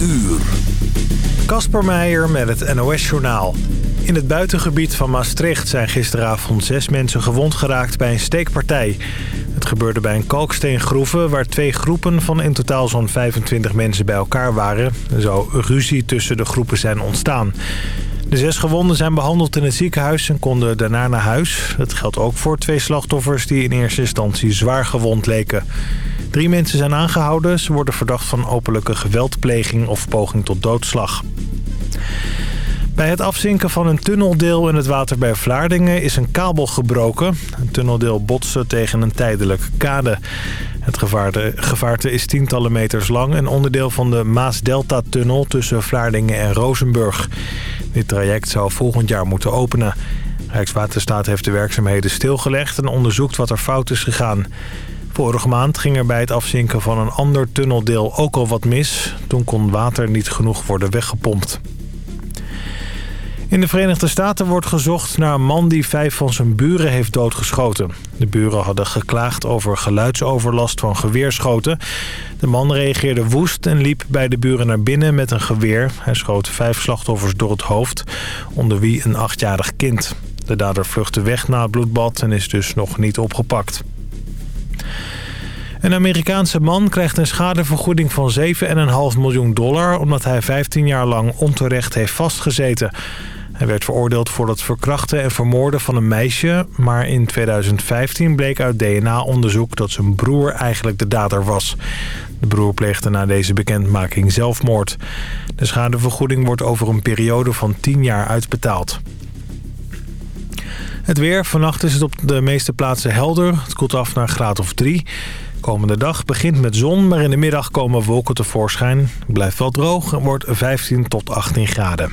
uur. Kasper Meijer met het NOS-journaal. In het buitengebied van Maastricht zijn gisteravond zes mensen gewond geraakt bij een steekpartij. Het gebeurde bij een kalksteengroeve waar twee groepen van in totaal zo'n 25 mensen bij elkaar waren. Er zou ruzie tussen de groepen zijn ontstaan. De zes gewonden zijn behandeld in het ziekenhuis en konden daarna naar huis. Dat geldt ook voor twee slachtoffers die in eerste instantie zwaar gewond leken. Drie mensen zijn aangehouden. Ze worden verdacht van openlijke geweldpleging of poging tot doodslag. Bij het afzinken van een tunneldeel in het water bij Vlaardingen is een kabel gebroken. Een tunneldeel botste tegen een tijdelijke kade. Het gevaarte, gevaarte is tientallen meters lang en onderdeel van de Maas-Delta-tunnel tussen Vlaardingen en Rozenburg. Dit traject zou volgend jaar moeten openen. Rijkswaterstaat heeft de werkzaamheden stilgelegd en onderzoekt wat er fout is gegaan. Vorige maand ging er bij het afzinken van een ander tunneldeel ook al wat mis. Toen kon water niet genoeg worden weggepompt. In de Verenigde Staten wordt gezocht naar een man die vijf van zijn buren heeft doodgeschoten. De buren hadden geklaagd over geluidsoverlast van geweerschoten. De man reageerde woest en liep bij de buren naar binnen met een geweer. Hij schoot vijf slachtoffers door het hoofd, onder wie een achtjarig kind. De dader vluchtte weg na het bloedbad en is dus nog niet opgepakt. Een Amerikaanse man krijgt een schadevergoeding van 7,5 miljoen dollar... omdat hij 15 jaar lang onterecht heeft vastgezeten. Hij werd veroordeeld voor het verkrachten en vermoorden van een meisje... maar in 2015 bleek uit DNA-onderzoek dat zijn broer eigenlijk de dader was. De broer pleegde na deze bekendmaking zelfmoord. De schadevergoeding wordt over een periode van 10 jaar uitbetaald. Het weer. Vannacht is het op de meeste plaatsen helder. Het koelt af naar graad of 3. Komende dag begint met zon, maar in de middag komen wolken tevoorschijn. Blijft wel droog en wordt 15 tot 18 graden.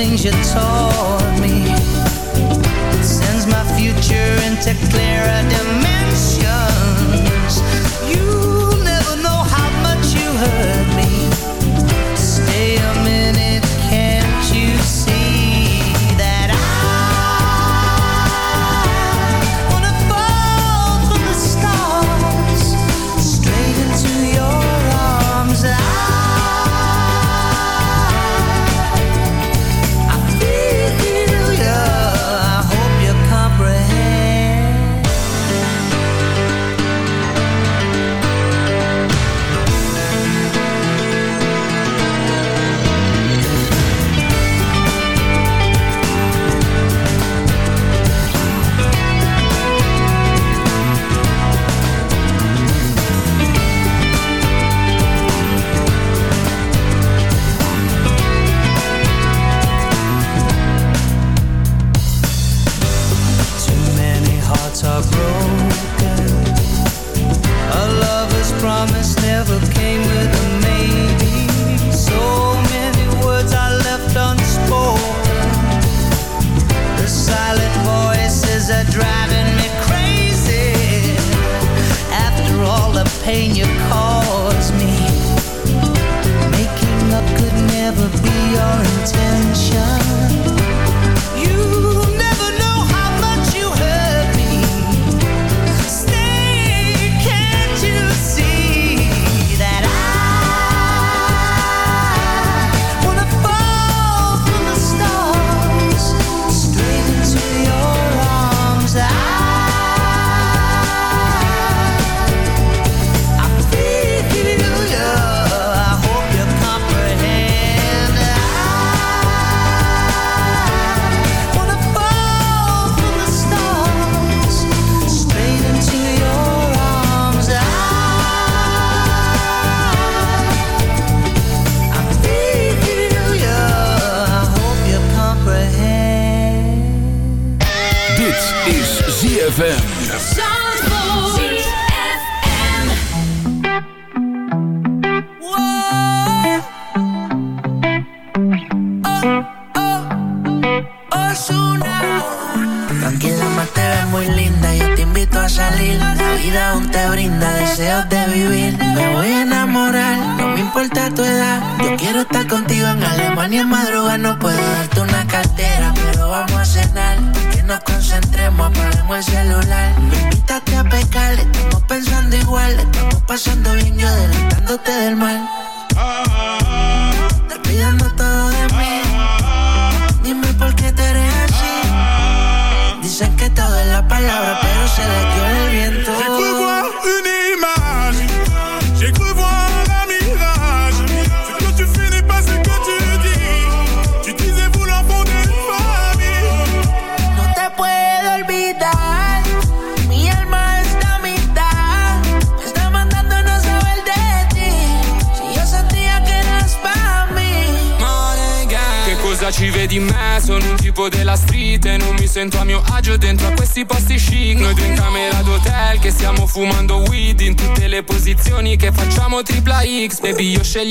things you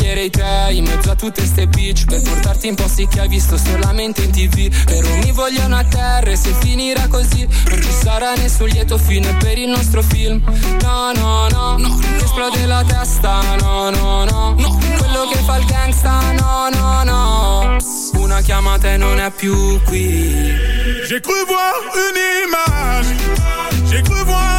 chiamerei te in mezzo a tutte ste bitch. Per portarti in posti che hai visto solamente in tv Però mi vogliono a terra e se finirà così Non ci sarà nessun lieto fine per il nostro film. No, no, no, no, no. esplode la testa No, no, no, no quello che fa il gangsta No, no, no. Una chiamata e non è più qui. J'ai cru voir une image. J'ai cru voir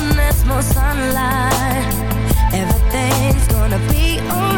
coolness, more sunlight. Everything's gonna be alright.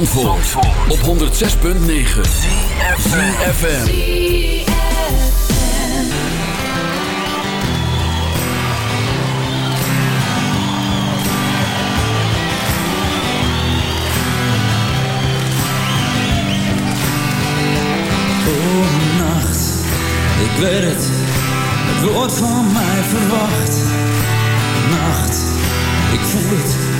Zandvoort, Zandvoort. op 106.9 CFFM Oh, nacht, ik weet het, het wordt van mij verwacht. Nacht, ik voel het.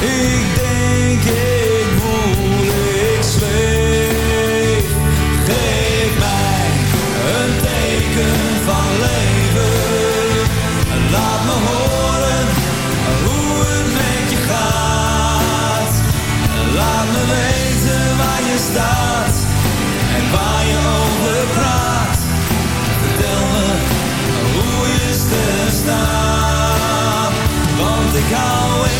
ik denk, ik voel, ik zweef. Geef mij een teken van leven. Laat me horen hoe het met je gaat. Laat me weten waar je staat en waar je over praat. Vertel me hoe je sterren staan. Want ik hou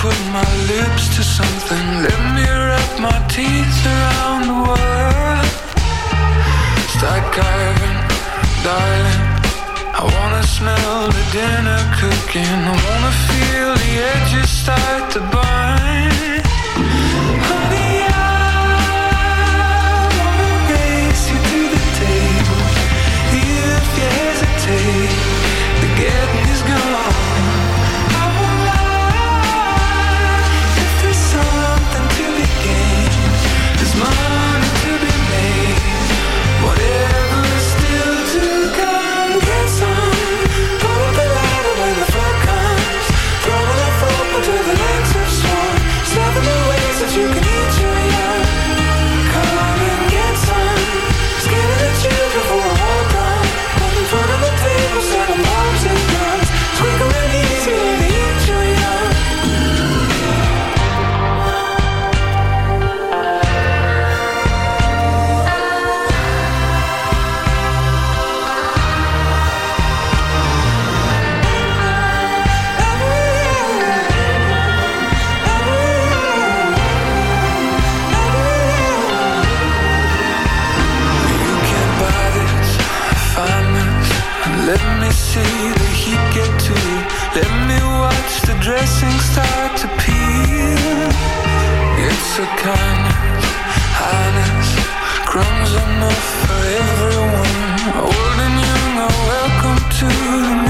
put my lips to something. Let me wrap my teeth around the world. Start carving, darling. I wanna smell the dinner cooking. I wanna feel the edges start to burn. Honey, see the heat get to you. Let me watch the dressing start to peel. It's a kindness, highness, crumbs enough for everyone. Old and young are welcome to the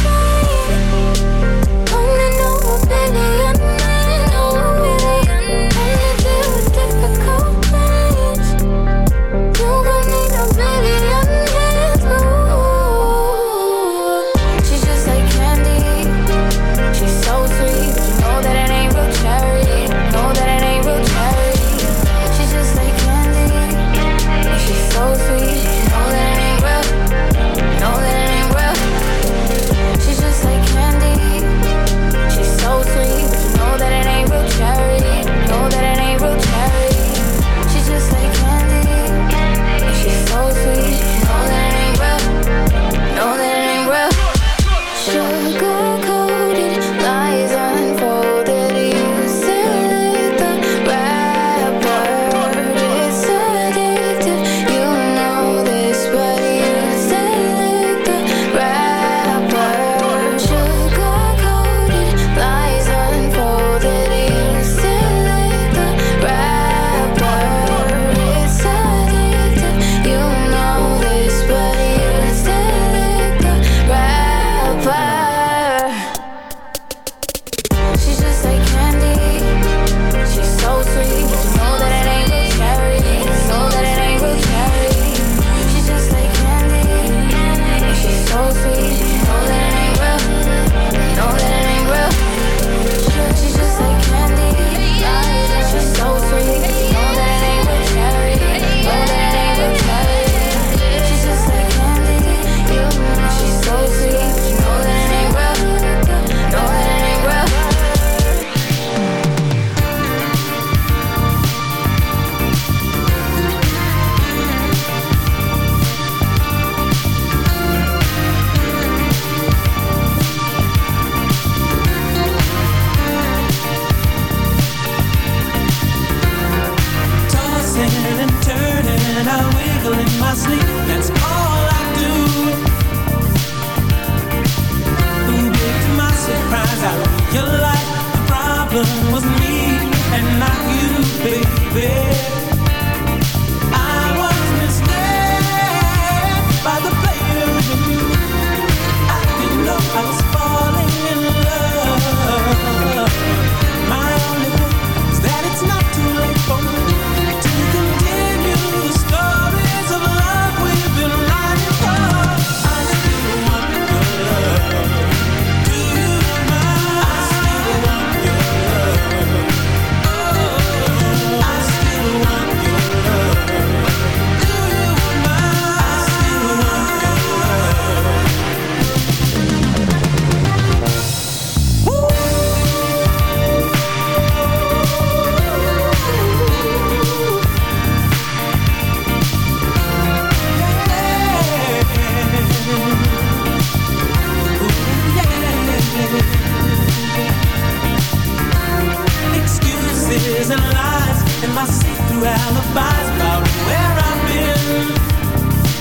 And my see-through alibis about where I've been.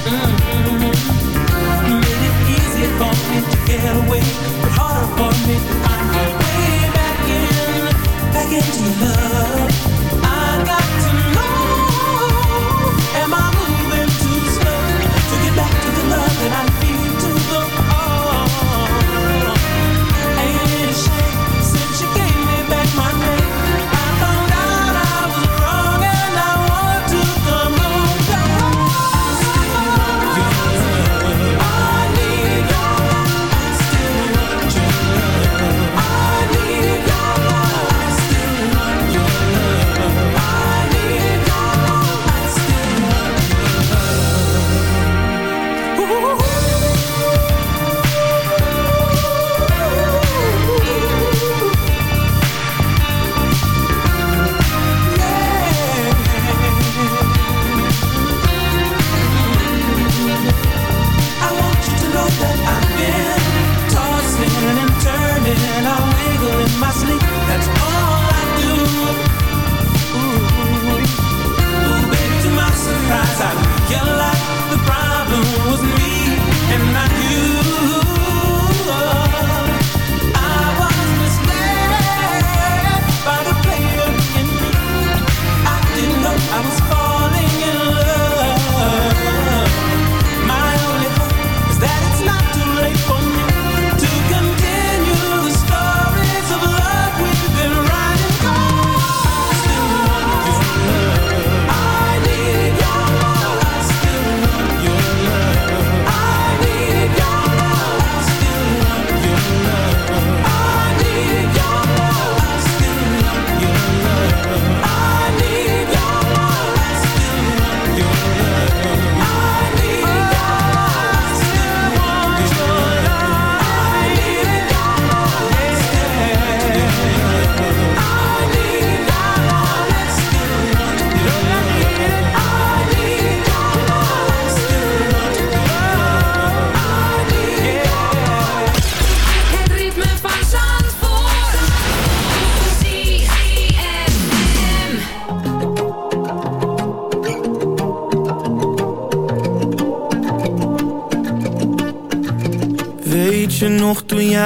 Mm -hmm. Made it easier for me to get away But harder for me to find my way back in. Back into your love.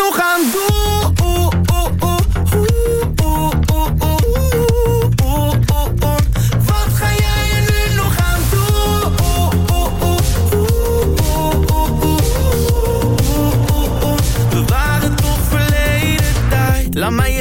nog gaan doen?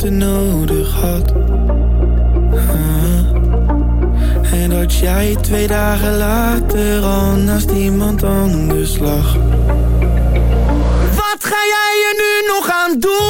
ruimte nodig had. En dat jij twee dagen later al naast iemand anders lag. Wat ga jij er nu nog aan doen?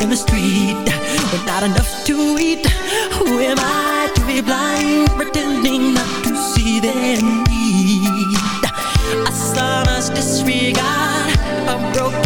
in the street with not enough to eat. Who am I to be blind, pretending not to see their need? A sonorous disregard, a broken